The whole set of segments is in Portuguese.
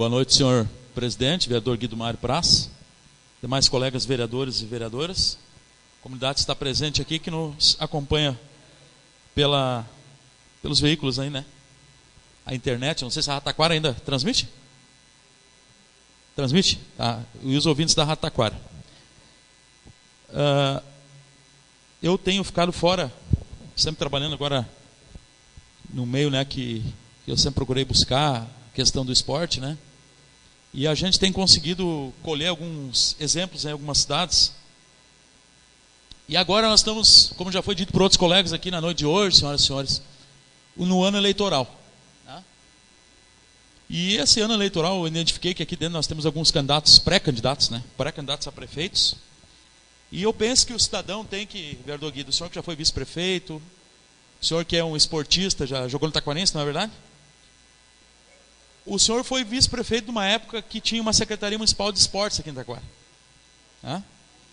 Boa noite, senhor presidente, vereador Guido Mário Praz, demais colegas vereadores e vereadoras. A comunidade está presente aqui que nos acompanha pela, pelos veículos aí, né? A internet, não sei se a Rataquara ainda transmite? Transmite? Tá. E os ouvintes da Rataquara. Uh, eu tenho ficado fora, sempre trabalhando agora no meio né, que, que eu sempre procurei buscar, a questão do esporte, né? E a gente tem conseguido colher alguns exemplos em algumas cidades. E agora nós estamos, como já foi dito por outros colegas aqui na noite de hoje, senhoras e senhores, no ano eleitoral. Né? E esse ano eleitoral eu identifiquei que aqui dentro nós temos alguns candidatos, pré-candidatos, né? Pré-candidatos a prefeitos. E eu penso que o cidadão tem que, vereador o senhor que já foi vice-prefeito, o senhor que é um esportista, já jogou no Taquarense, não é verdade? O senhor foi vice-prefeito de uma época que tinha uma Secretaria Municipal de Esportes aqui em Taquara.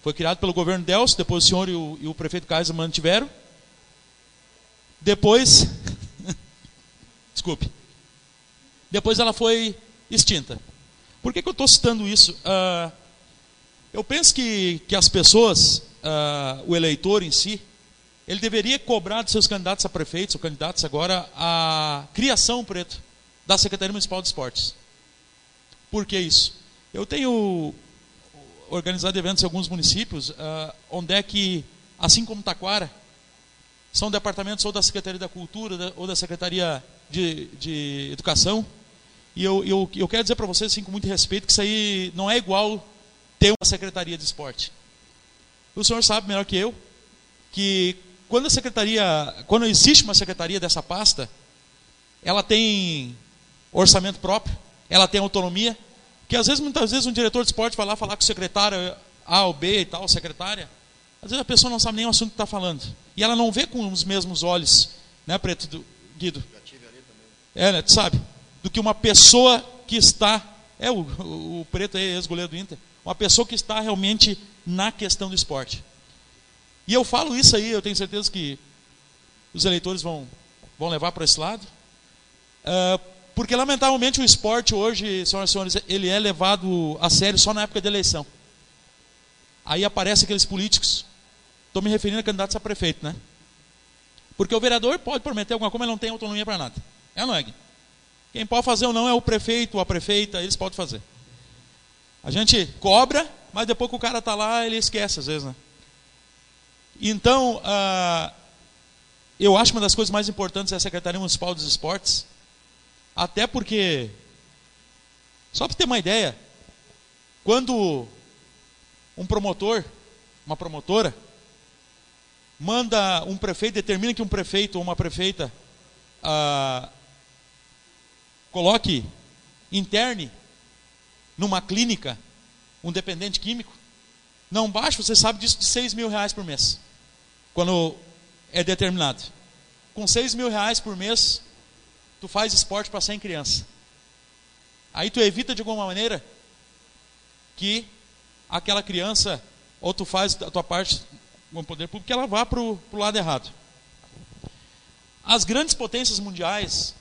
Foi criado pelo governo Delcio, depois o senhor e o, e o prefeito Kaiser mantiveram. Depois. Desculpe. Depois ela foi extinta. Por que, que eu estou citando isso? Uh, eu penso que, que as pessoas, uh, o eleitor em si, ele deveria cobrar dos seus candidatos a prefeitos ou candidatos agora a criação, preto, da Secretaria Municipal de Esportes. Por que isso? Eu tenho organizado eventos em alguns municípios, uh, onde é que, assim como Taquara, são departamentos ou da Secretaria da Cultura ou da Secretaria de, de Educação. E eu, eu, eu quero dizer para vocês, assim, com muito respeito, que isso aí não é igual ter uma Secretaria de Esporte. O senhor sabe melhor que eu que quando a secretaria, quando existe uma secretaria dessa pasta, ela tem orçamento próprio, ela tem autonomia, que às vezes, muitas vezes, um diretor de esporte vai lá falar com o secretário A ou B e tal, secretária, às vezes a pessoa não sabe nem o assunto que está falando. E ela não vê com os mesmos olhos, né, Preto, do, Guido? É, né, tu sabe? Do que uma pessoa que está, é o, o, Preto é ex-goleiro do Inter, uma pessoa que está realmente na questão do esporte. E eu falo isso aí, eu tenho certeza que os eleitores vão, vão levar para esse lado. Uh, porque, lamentavelmente, o esporte hoje, senhoras e senhores, ele é levado a sério só na época de eleição. Aí aparecem aqueles políticos, estou me referindo a candidatos a prefeito, né? Porque o vereador pode prometer alguma coisa, mas não tem autonomia para nada. É ou não é? Quem pode fazer ou não é o prefeito ou a prefeita, eles podem fazer. A gente cobra, mas depois que o cara está lá, ele esquece às vezes, né? Então, uh, eu acho uma das coisas mais importantes é a Secretaria Municipal dos Esportes, até porque, só para ter uma ideia, quando um promotor, uma promotora, manda um prefeito, determina que um prefeito ou uma prefeita ah, coloque, interne numa clínica um dependente químico, não baixa, você sabe disso, de 6 mil reais por mês, quando é determinado. Com 6 mil reais por mês, tu faz esporte para 100 crianças. Aí tu evita de alguma maneira que aquela criança, ou tu faz a tua parte com o poder público, que ela vá para o lado errado. As grandes potências mundiais,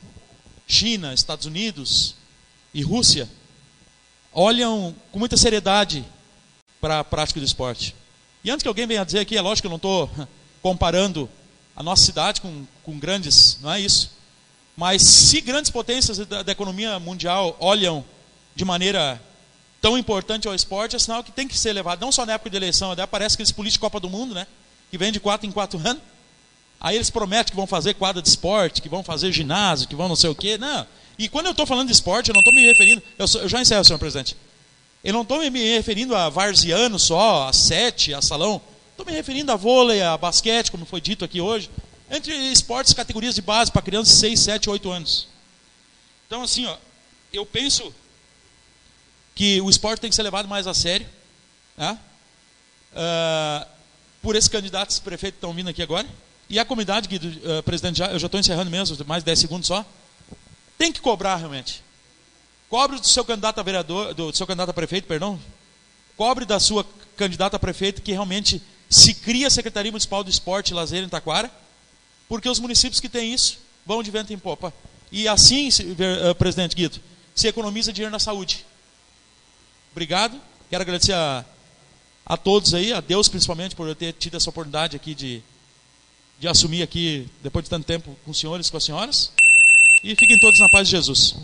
China, Estados Unidos e Rússia, olham com muita seriedade para a prática do esporte. E antes que alguém venha dizer aqui, é lógico que eu não estou comparando a nossa cidade com, com grandes, não é isso. Mas se grandes potências da, da, economia mundial olham de maneira tão importante ao esporte, é sinal que tem que ser levado, não só na época de eleição, até aparece aqueles políticos Copa do Mundo, né? Que vem de quatro em quatro anos. Aí eles prometem que vão fazer quadra de esporte, que vão fazer ginásio, que vão não sei o quê. Não. E quando eu estou falando de esporte, eu não estou me referindo. Eu, sou, eu, já encerro, senhor presidente. Eu não estou me referindo a varziano só, a sete, a salão. Estou me referindo a vôlei, a basquete, como foi dito aqui hoje entre esportes categorias de base para crianças de 6, 7, 8 anos. Então, assim, ó, eu penso que o esporte tem que ser levado mais a sério. Né? Uh, por esses candidatos prefeitos que estão vindo aqui agora. E a comunidade, Guido, uh, presidente, já, eu já estou encerrando mesmo, mais 10 segundos só. Tem que cobrar realmente. Cobre do seu candidato a vereador, do seu candidato a prefeito, perdão. Cobre da sua candidata a prefeito que realmente se cria a Secretaria Municipal do Esporte e Lazer em Taquara porque os municípios que têm isso vão de vento em popa. E assim, eh, presidente Guido, se economiza dinheiro na saúde. Obrigado. Quero agradecer a, a todos aí, a Deus principalmente, por eu ter tido essa oportunidade aqui de, de assumir aqui, depois de tanto tempo, com os senhores com as senhoras. E fiquem todos na paz de Jesus.